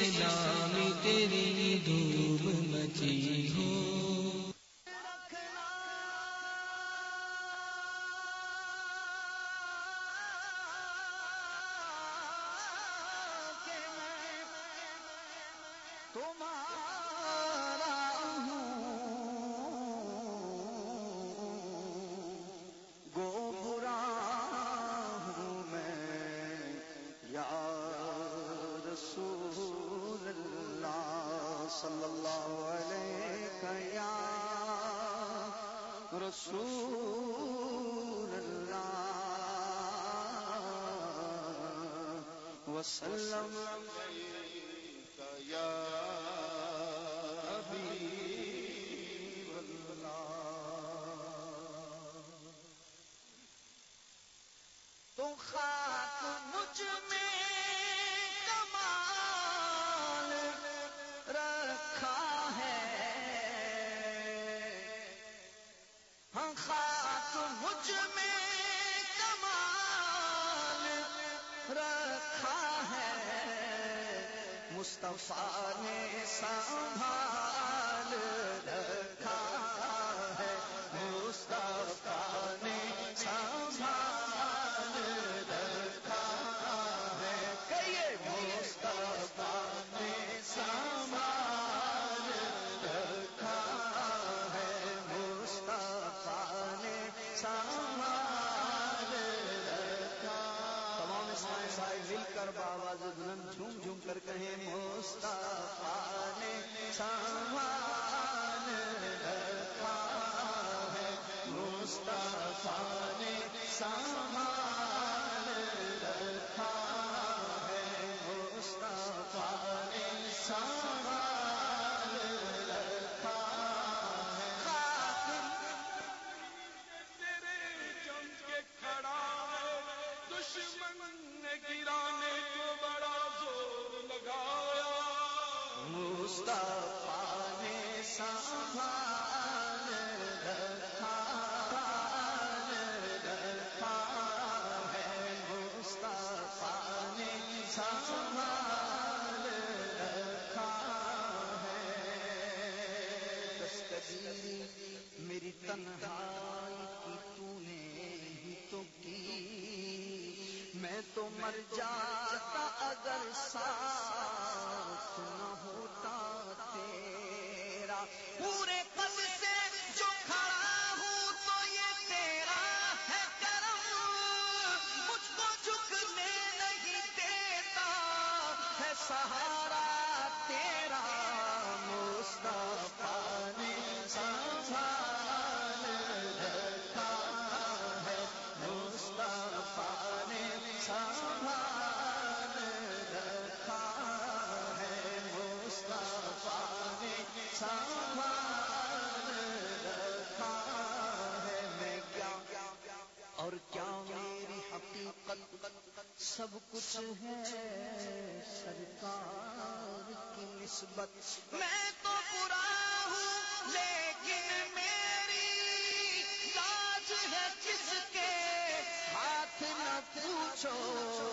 لا رسول اللہ وسلم تو خاک مجھ میں مصطفیٰ نے سنبھال تو مر جاتا اگر سا ہے سرکار کی نسبت۔ میں تو برا ہوں، لیکن میری لاج ہے کس کے؟ ہاتھ نہ پوچھو۔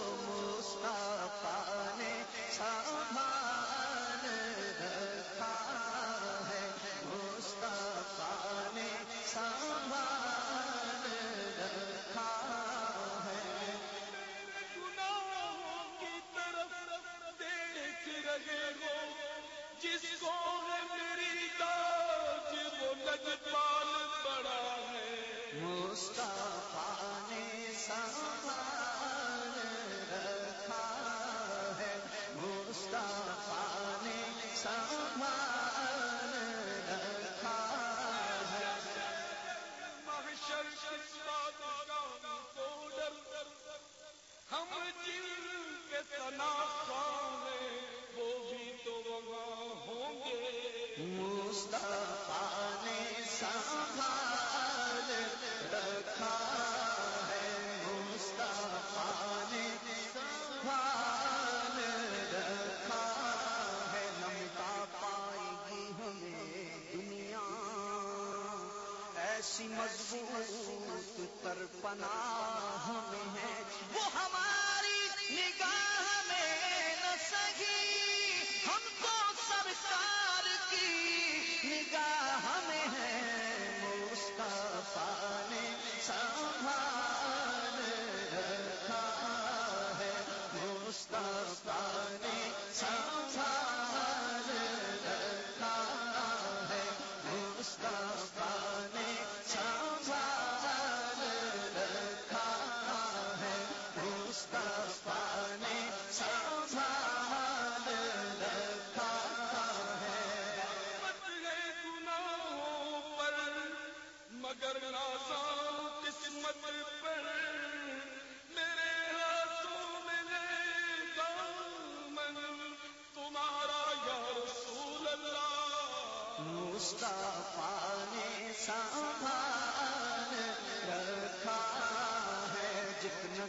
مصطفیٰ نے سب ایسی مضبوط پر پناہ میں ہے وہ ہماری نگاہ میں نہ سہی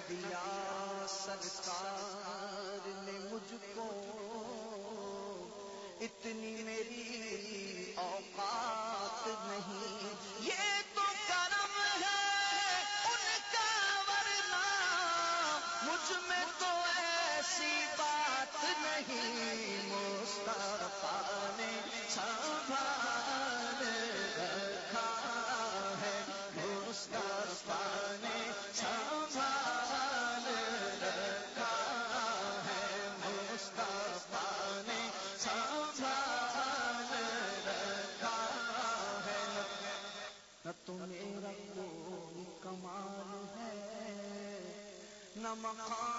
دیا سرکار نے مجھ کو۔ اتنی میری اوقات نہیں۔ یہ تو کرم ہے ان کا ورنہ مجھ میں تو ایسی بات نہیں۔ مقام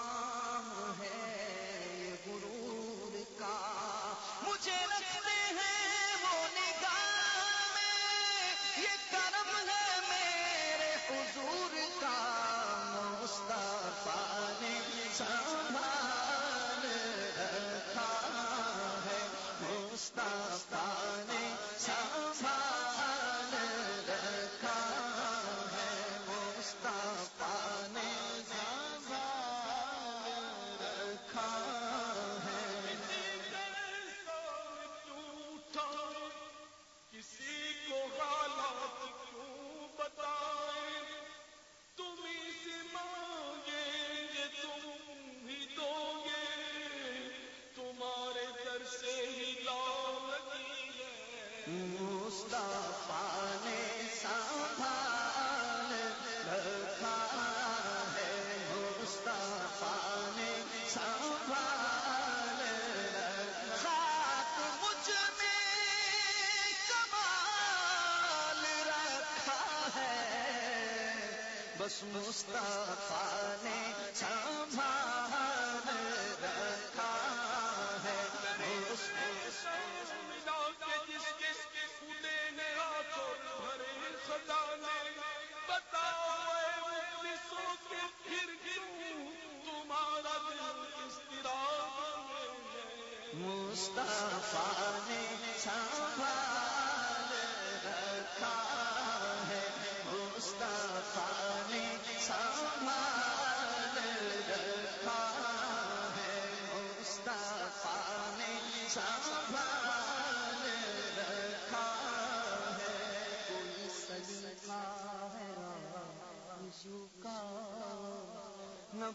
بس مصطفیٰ نے سامان رکھا ہے۔ جس جس پونے نے ہاتھوں بھرے خدا نے بتاؤ کے پھر گروں تمہارا دل کس طرح مصطفیٰ نے سامان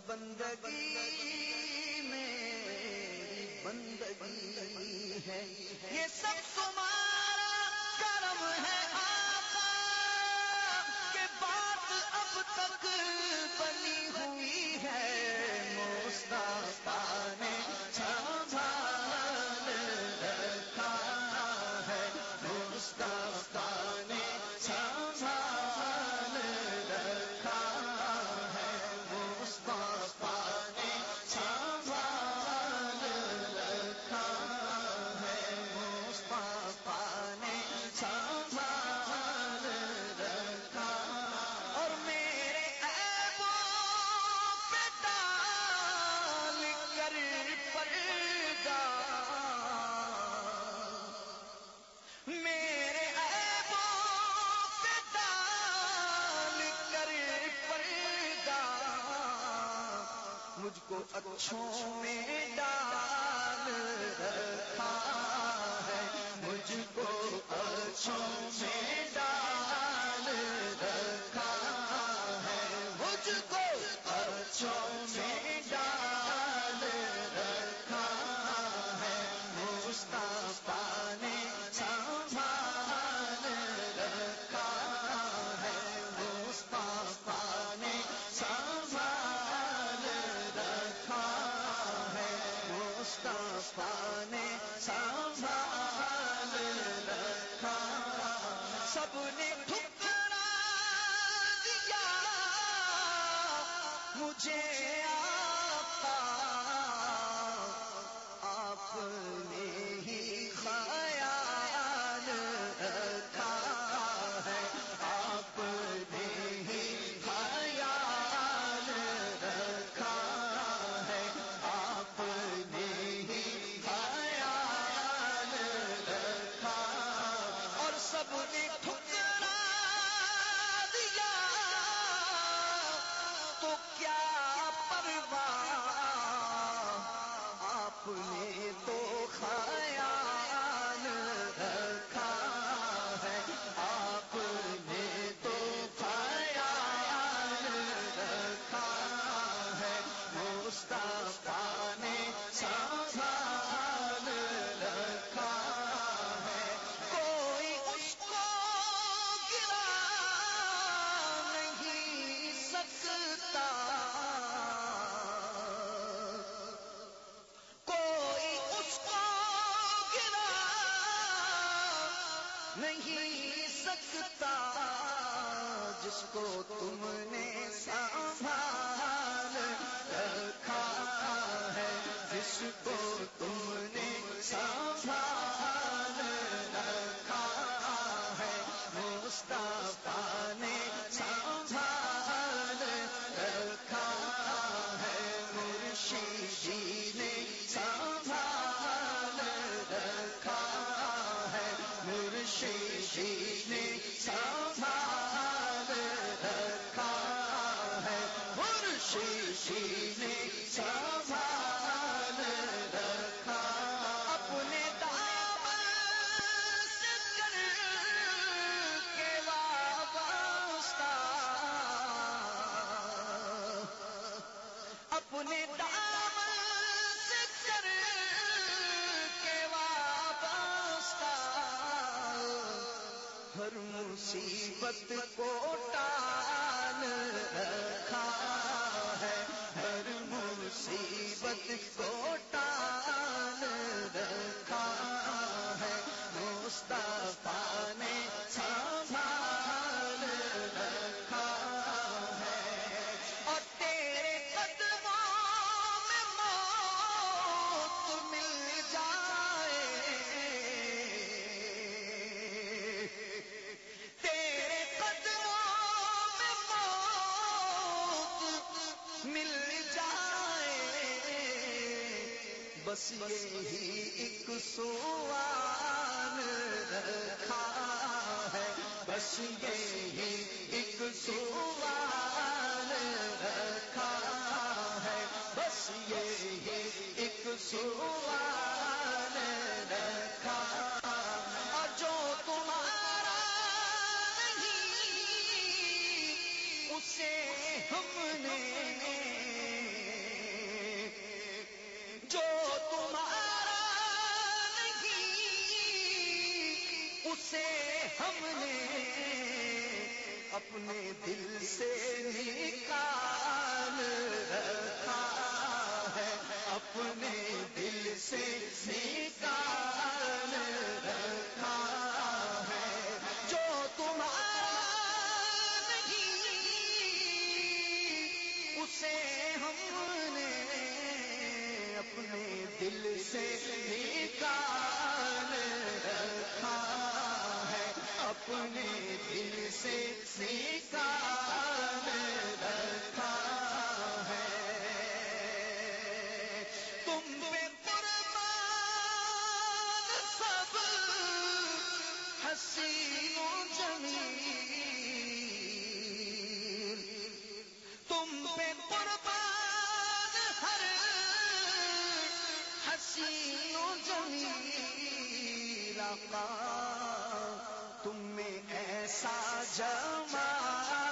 بندگی میں بندگی ہے۔ یہ سب کو اچھوں میں ڈال رکھا ہے مجھ کو اچھوں میں کو تم نے سنبھال رکھا ہے جس کو تم نے سنبھال اپنے دامن سے کر کے وابستہ ہر مصیبت کو ٹال رکھا ہے۔ ہر مصیبت کو بس یہی ایک سوال رکھا ہے۔ بس یہی ایک سوال اپنے دل سے نکال رکھا ہے۔ اپنے دل سے نکال رکھا ہے۔ جو تمہارا نہیں، اسے ہم نے اپنے دل سے اپنے دل سے نکال رکھا ہے۔ تم پہ قربان سب حسین و جمیل۔ تم پہ قربان ہر حسین و جمیل۔ آقا تم میں ایسا جمال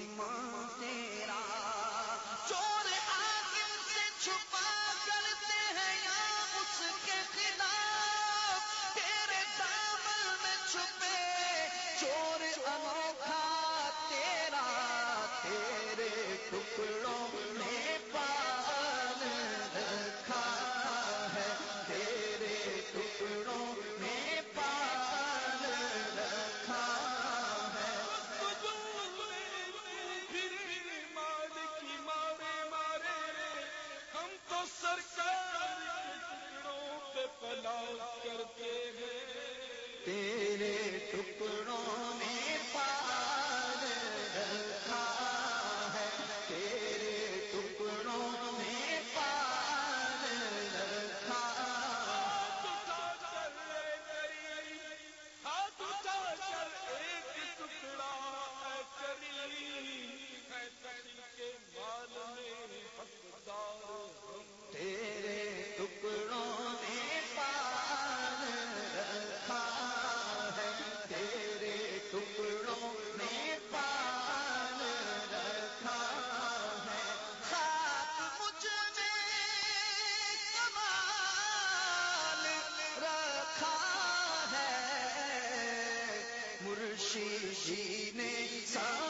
نکما خوشی جینے سا